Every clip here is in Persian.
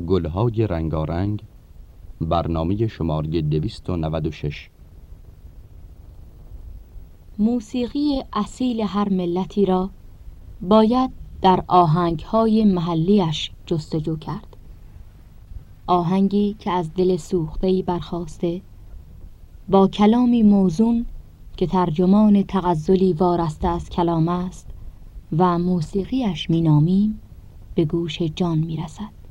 گلهای رنگارنگ برنامه شماره 296 موسیقی اصیل هر ملتی را باید در آهنگهای محلیش جستجو کرد. آهنگی که از دل سوختهی برخواسته با کلامی موزون که ترجمان تغزلی وارسته از کلام است و موسیقیش مینامیم به گوش جان می‌رسد.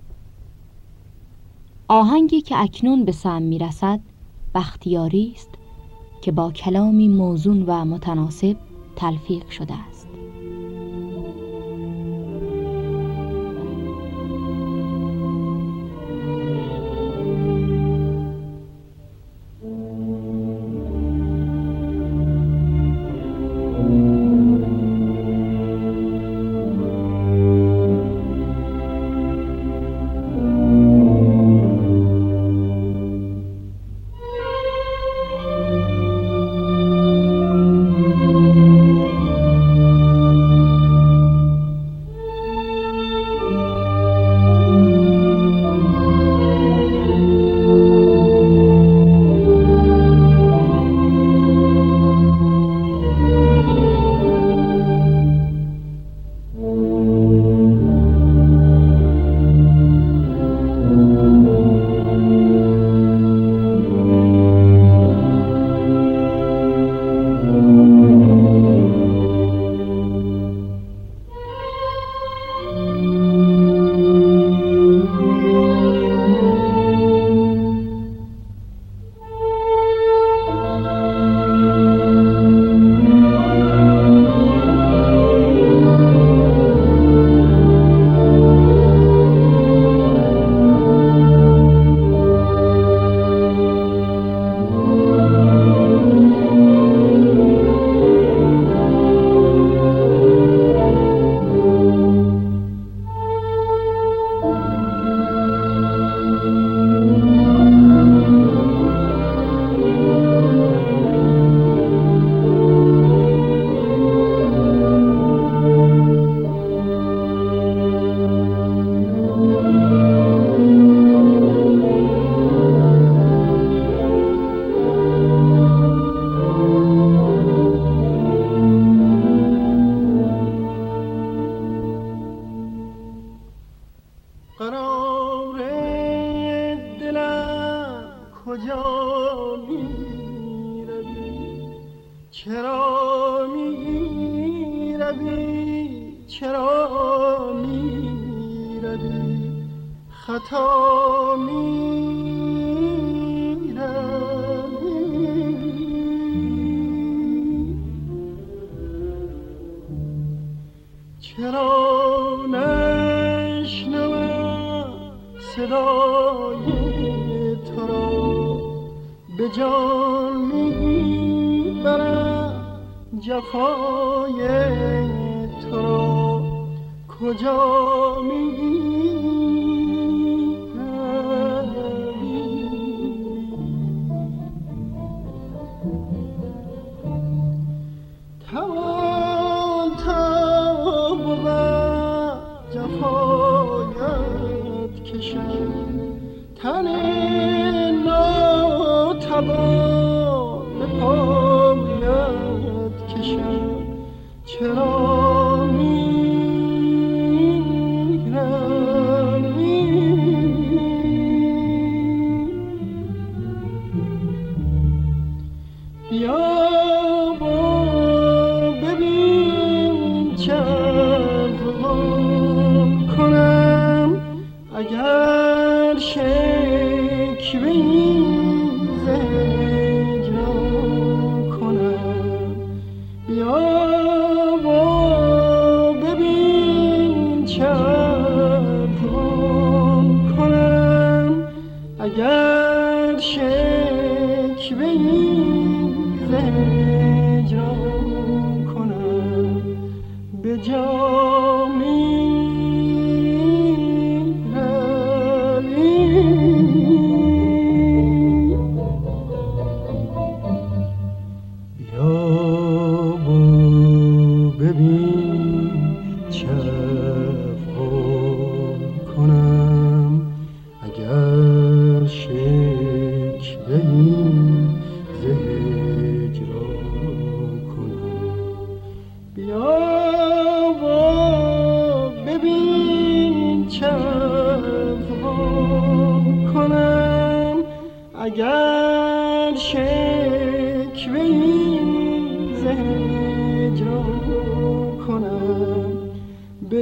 آهنگی که اکنون به سم می‌رسد بختیاری است که با کلامی موزون و متناسب تلفیق شده است.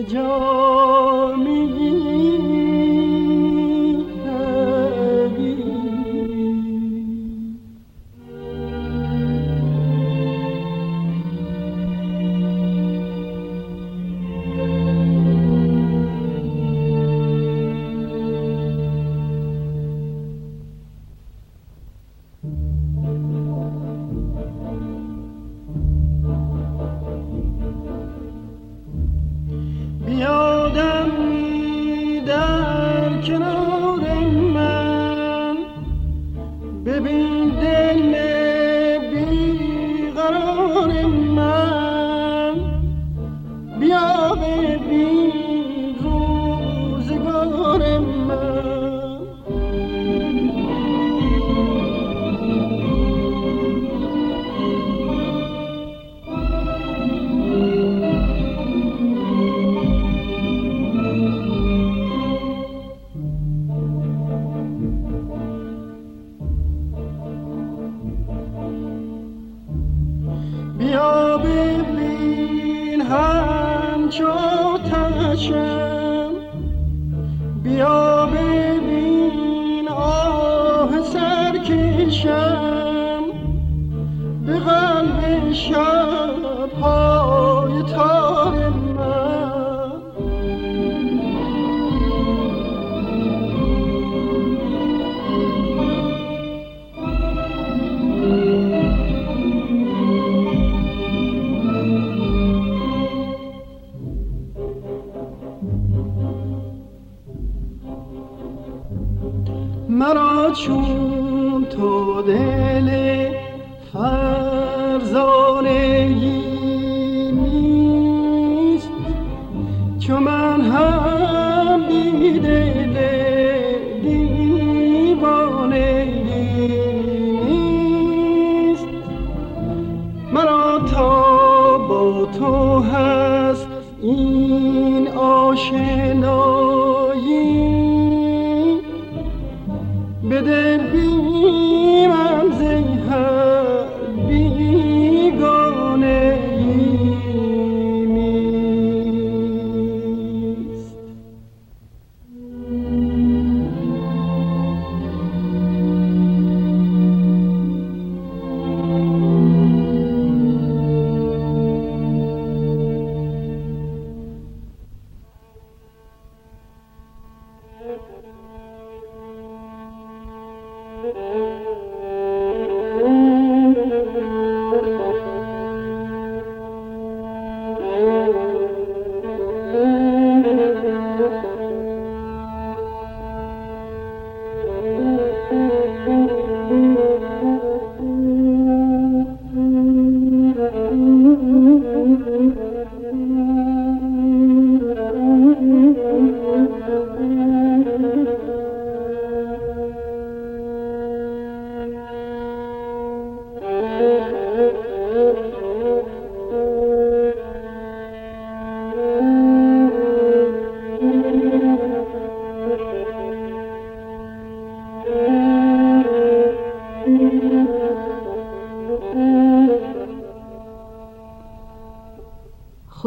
yo. show.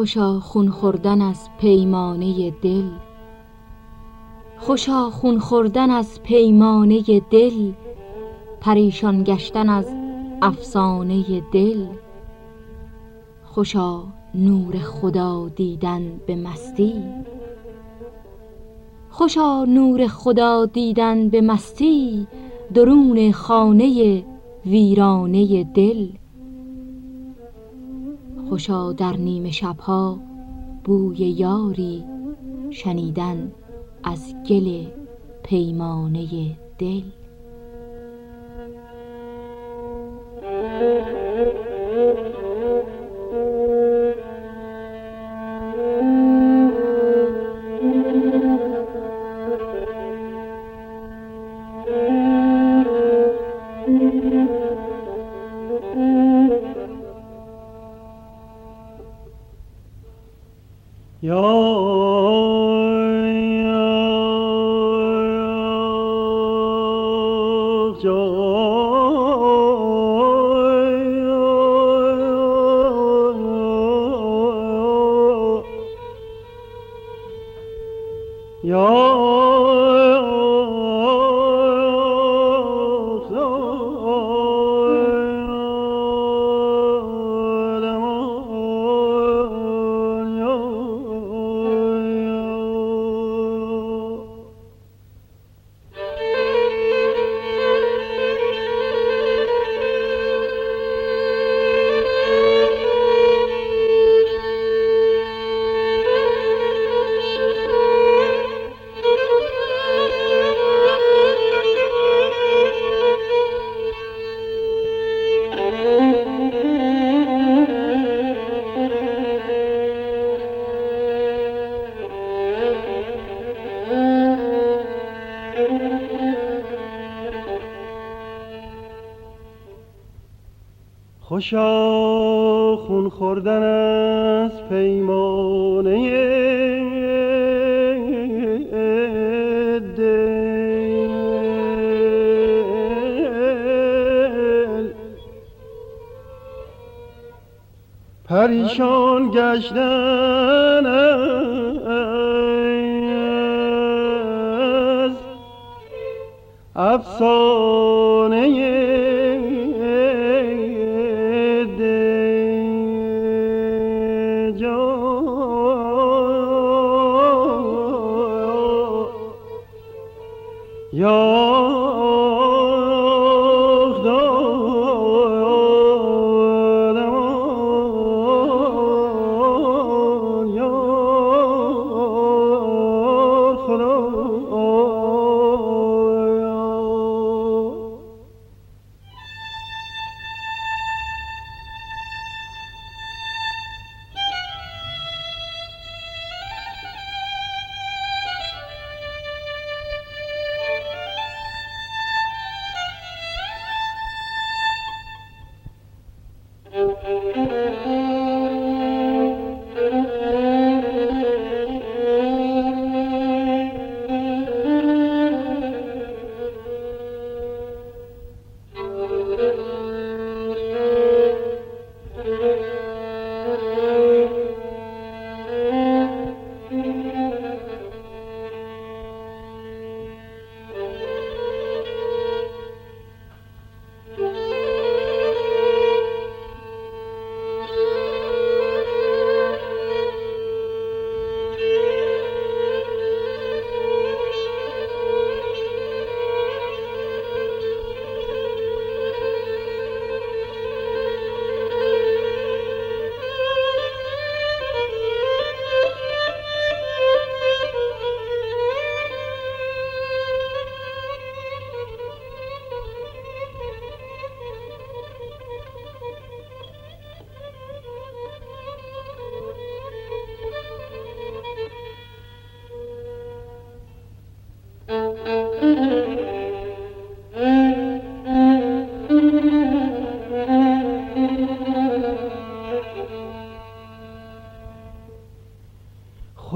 خوشا خون خوردن از پیمانه دل. خوشا خون خوردن از پیمانه دل. پریشان گشتن از افسانه دل. خوشا نور خدا دیدن به مستی. خوشا نور خدا دیدن به مستی. درون خانه ویرانه دل. خوشا در نیمه شبها بوی یاری شنیدن از گل پیمانه دل. خوشا خون خوردن از پیمانه دل. پریشان گشتن از افسانه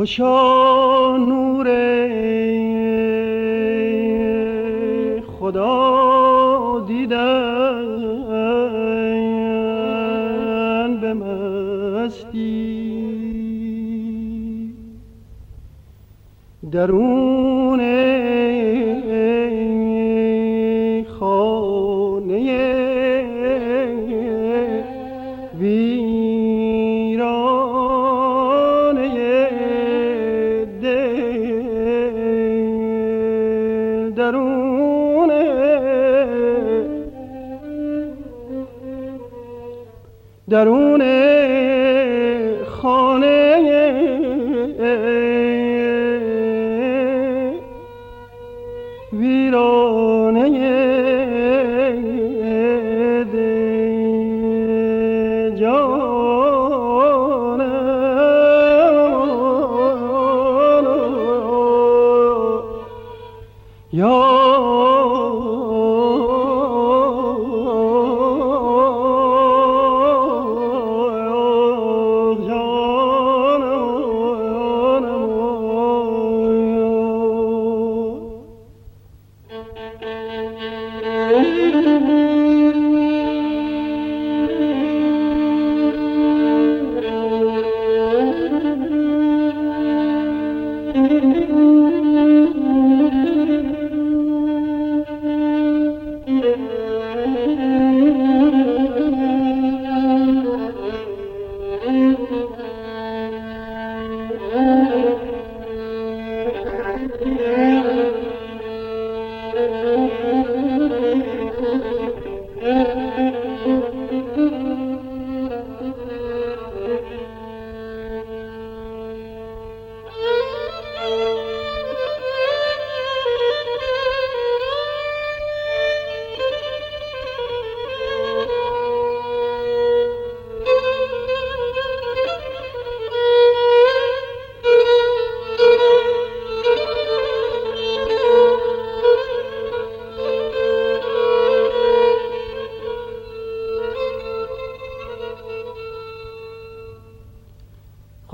خوشا نور خدا دیدن به مستی. درون درون خانه. ویرانه یا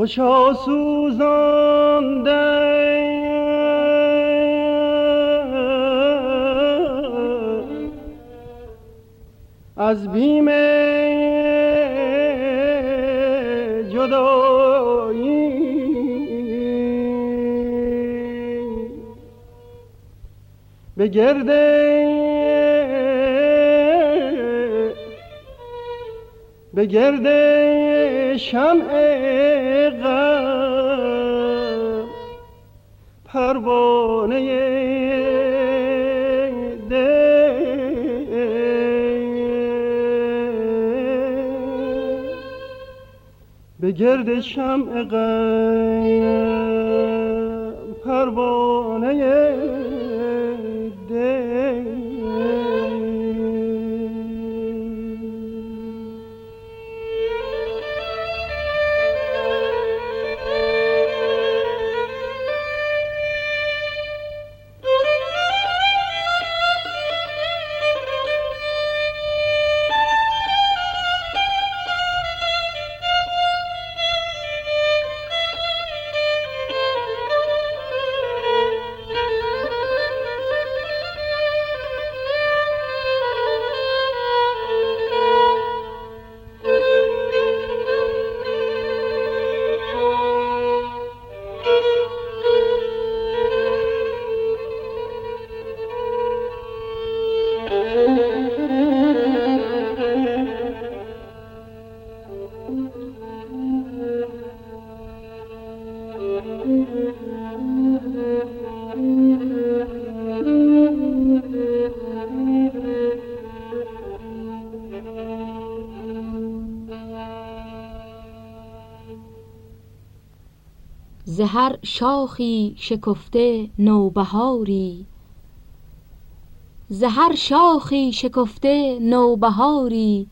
خوشا سوزانده از بیم جدایی. به گرده به گرد شمع پروانه به گرد شمع غم پروانه زهر شاخی شکفته نوبهاری. زهر شاخی شکفته نوبهاری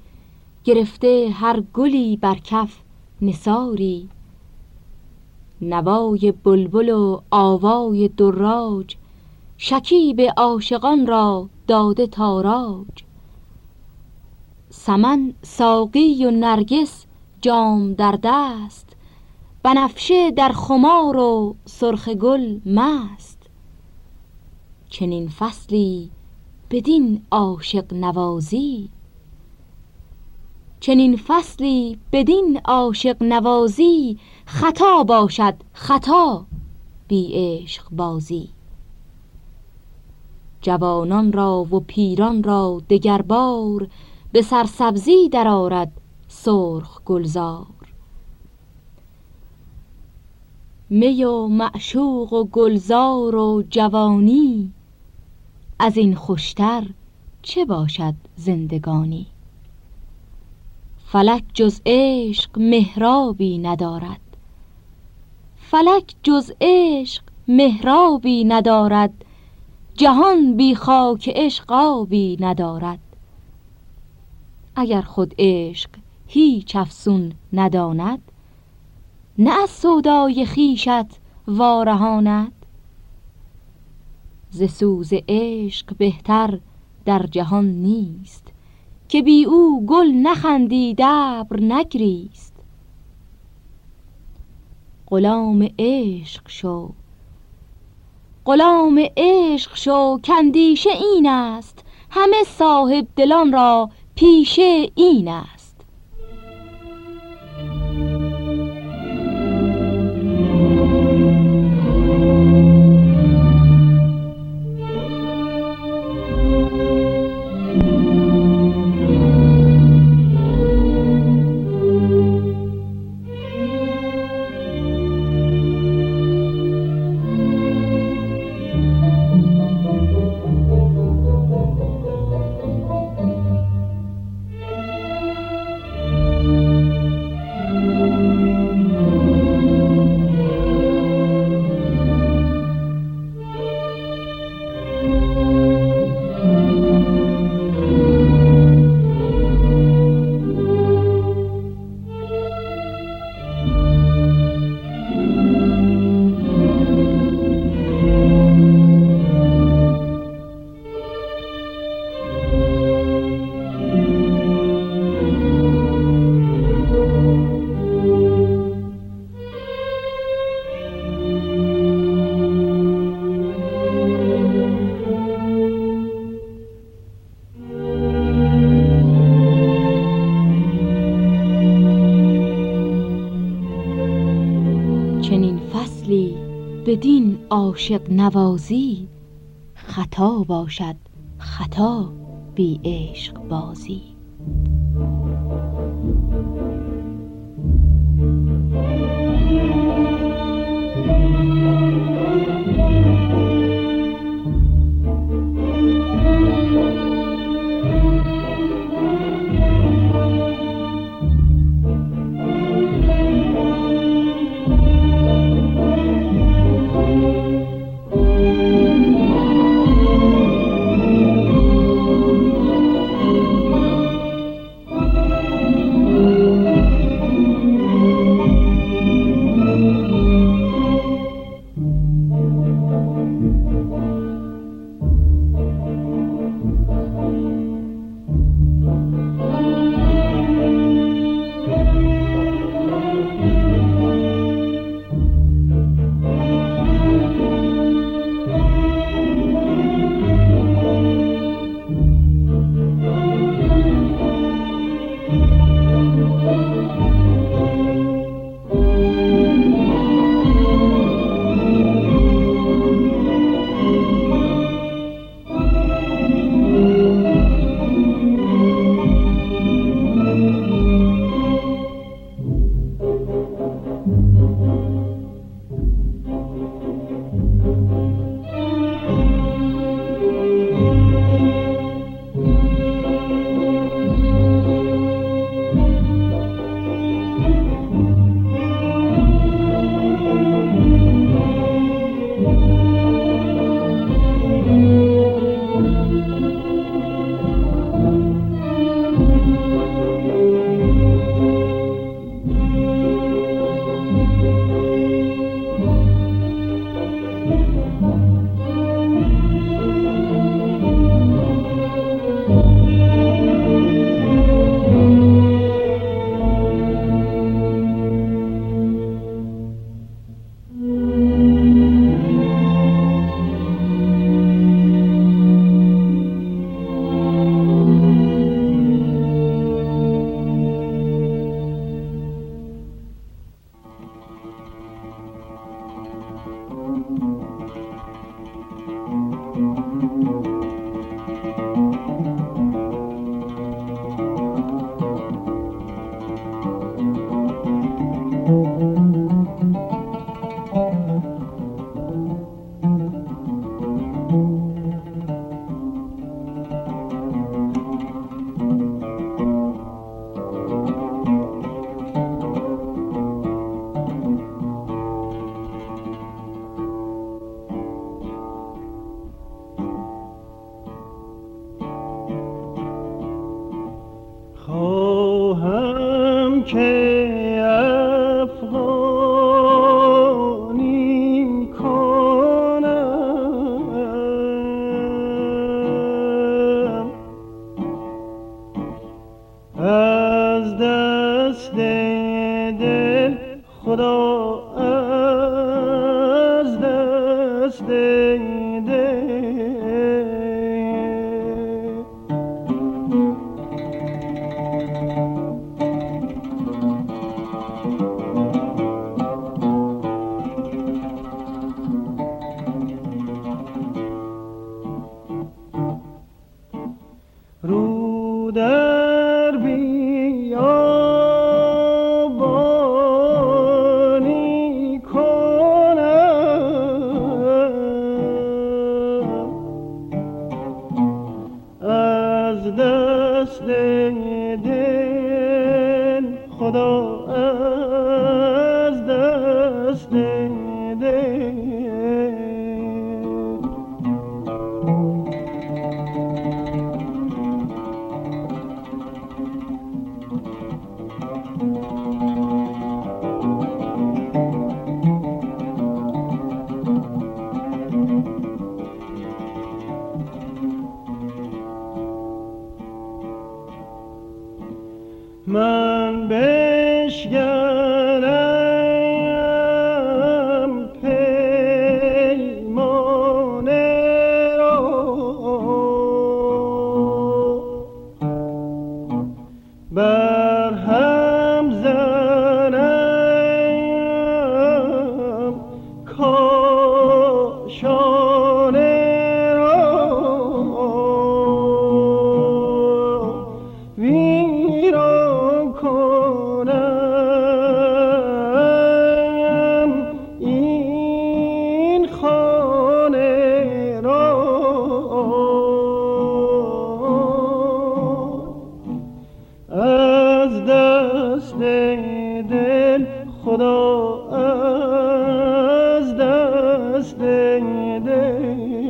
گرفته هر گلی بر کف نساری نوای بلبل و آوای دراج شکیب عاشقان را داده تاراج. سمن ساقی و نرگس جام در دست بنفشه در خمار و سرخ گل مست. چنین فصلی بدین عاشق نوازی. چنین فصلی بدین عاشق نوازی خطا باشد خطا بی عشق بازی. جوانان را و پیران را دگربار به سرسبزی درآرد سرخ گلزار. می و معشوق و گلزار و جوانی از این خوشتر چه باشد زندگانی؟ فلک جز عشق مهرابی ندارد. فلک جز عشق مهرابی ندارد. جهان بی خاک عشق آبی ندارد. اگر خود عشق هیچ افسون نداند نه از سودای خیشت وارهاند. ز سوز عشق بهتر در جهان نیست که بی او گل نخندی دبر نگریست. غلام عشق شو. غلام عشق شو کندیشه این است. همه صاحب دلان را پیشه این است. عاشق نوازی خطا باشد خطا بی عشق بازی. خدا. day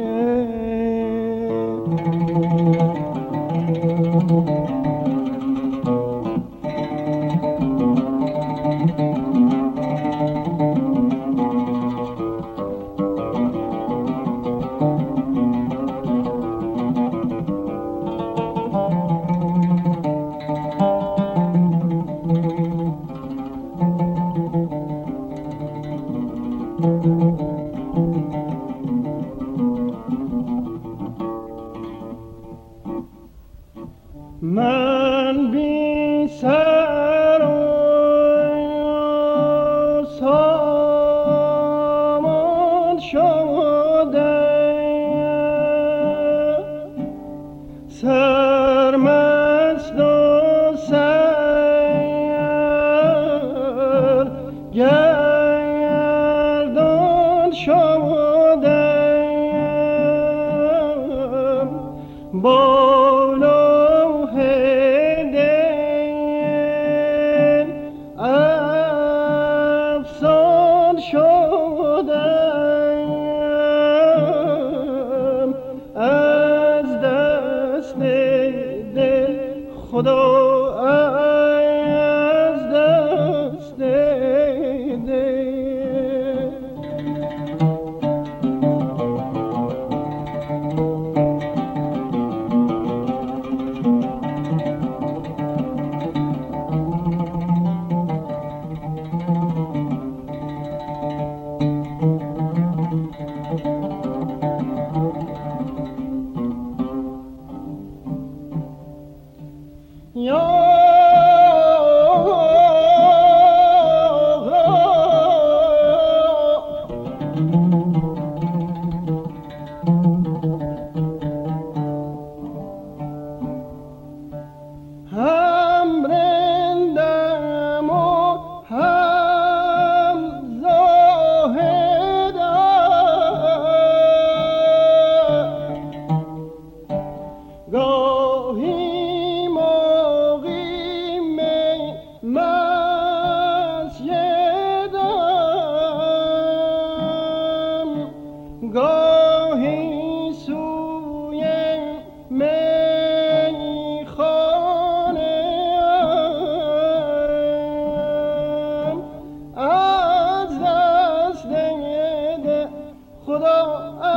oh, Oh.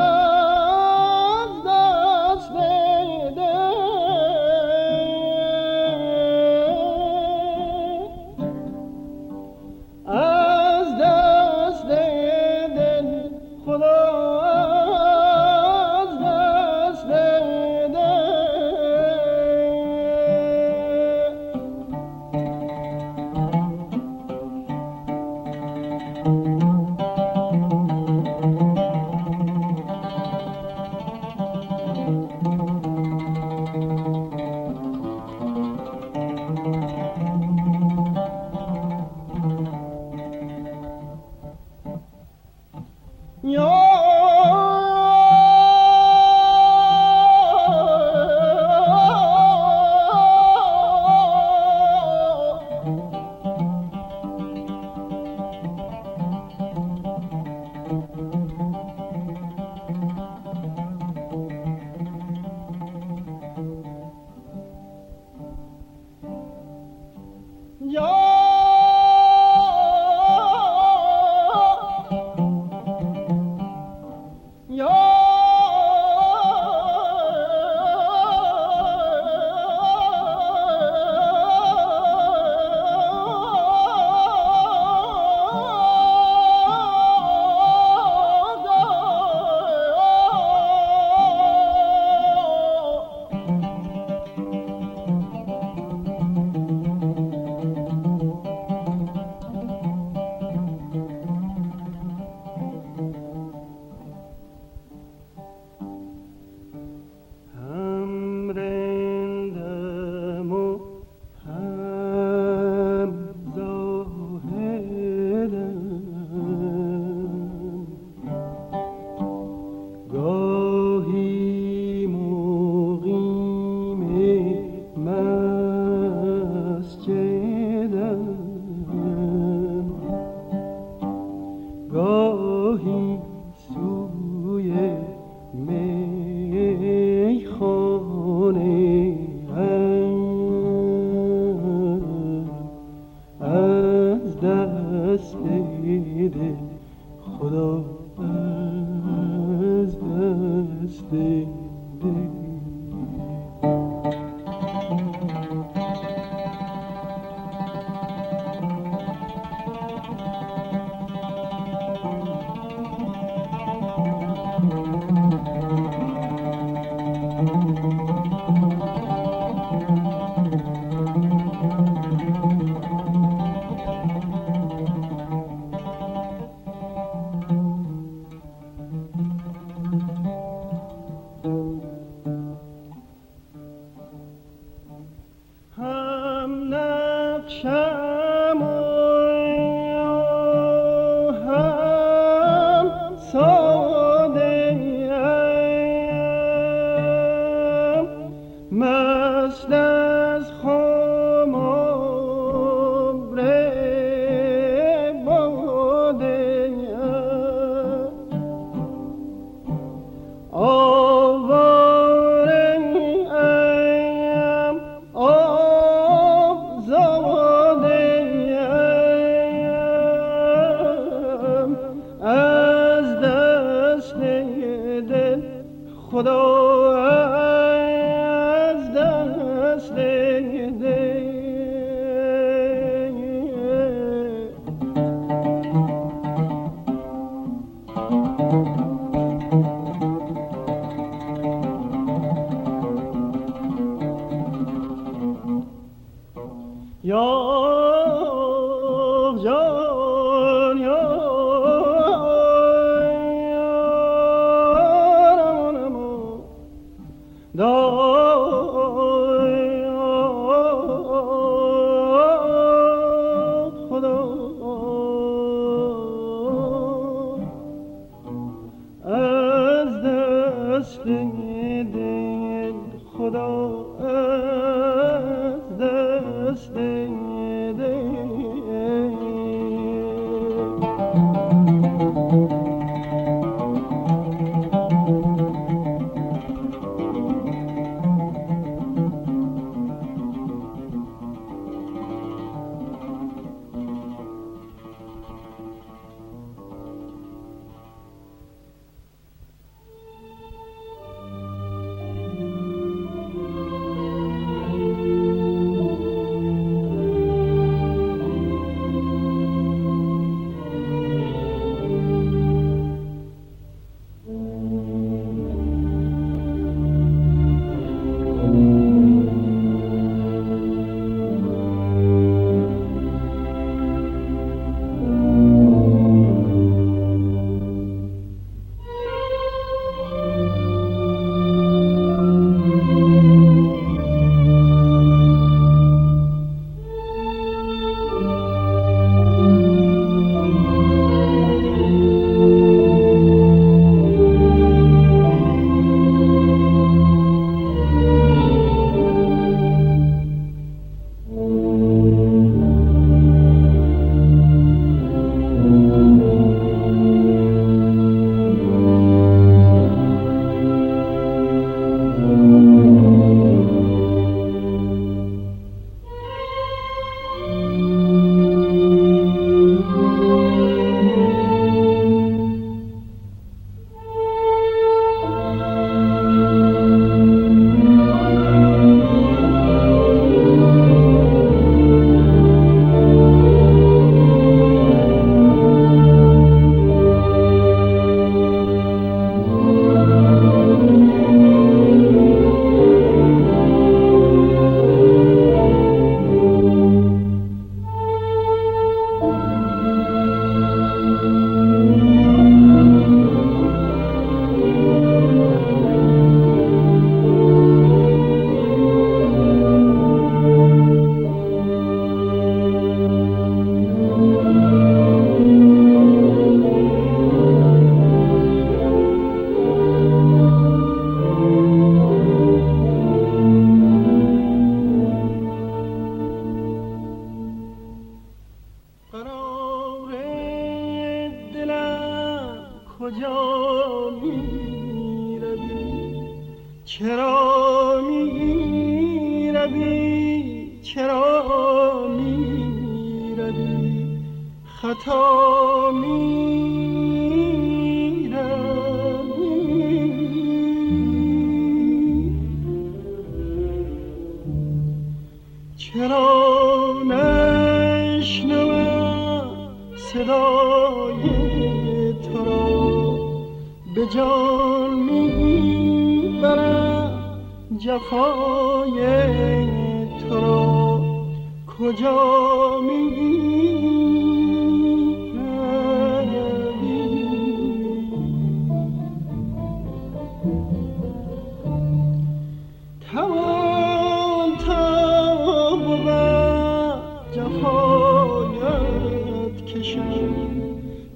有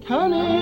turning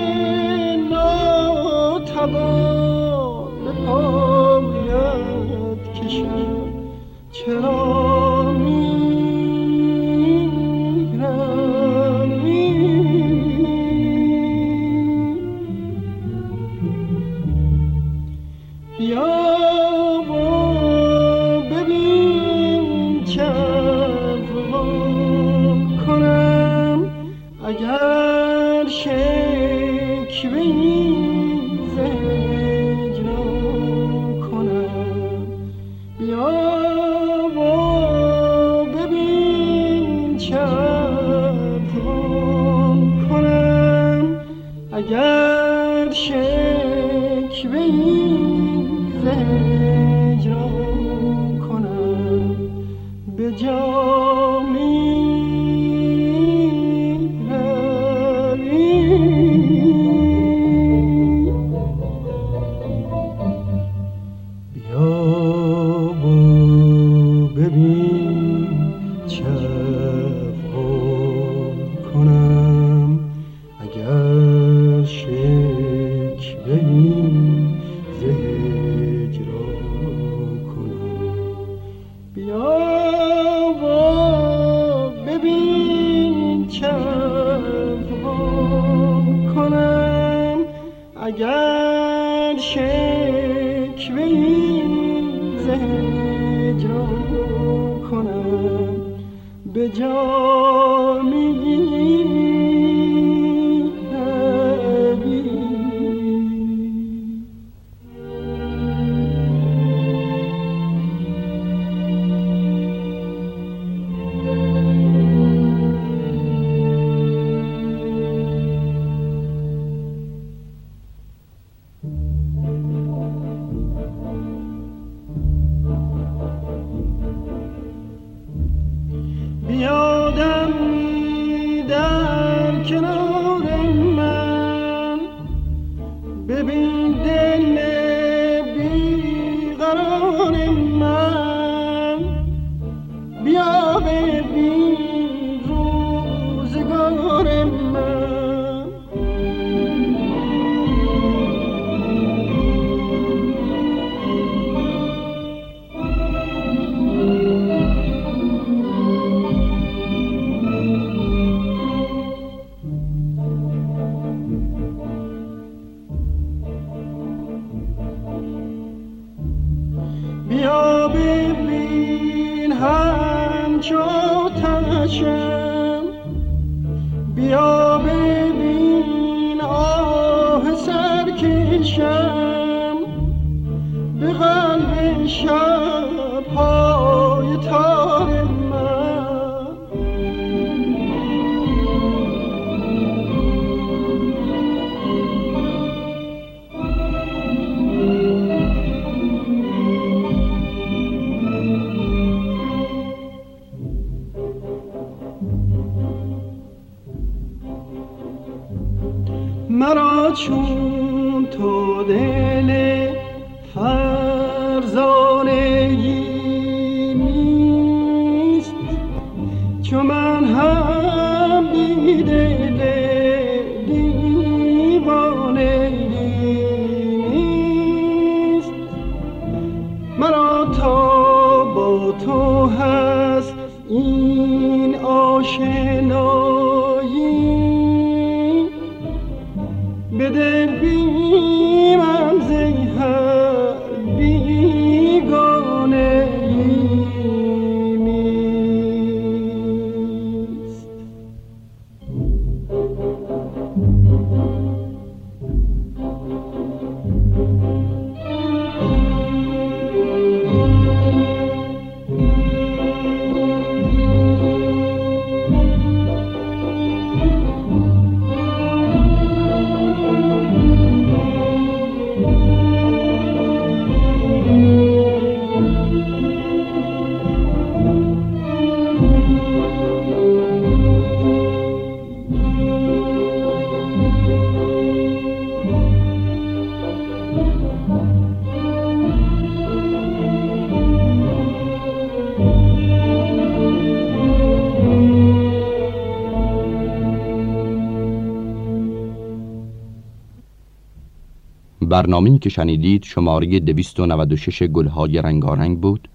برنامه‌ای که شنیدید شماره 296 گلهای رنگارنگ بود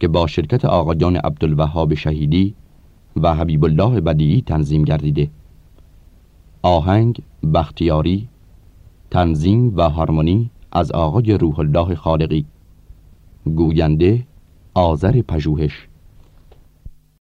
که با شرکت آقایان عبدالوهاب شهیدی و حبیب الله بدیعی تنظیم گردیده. آهنگ بختیاری تنظیم و هارمونی از آقای روح الله خالقی. گوینده آذر پژوهش.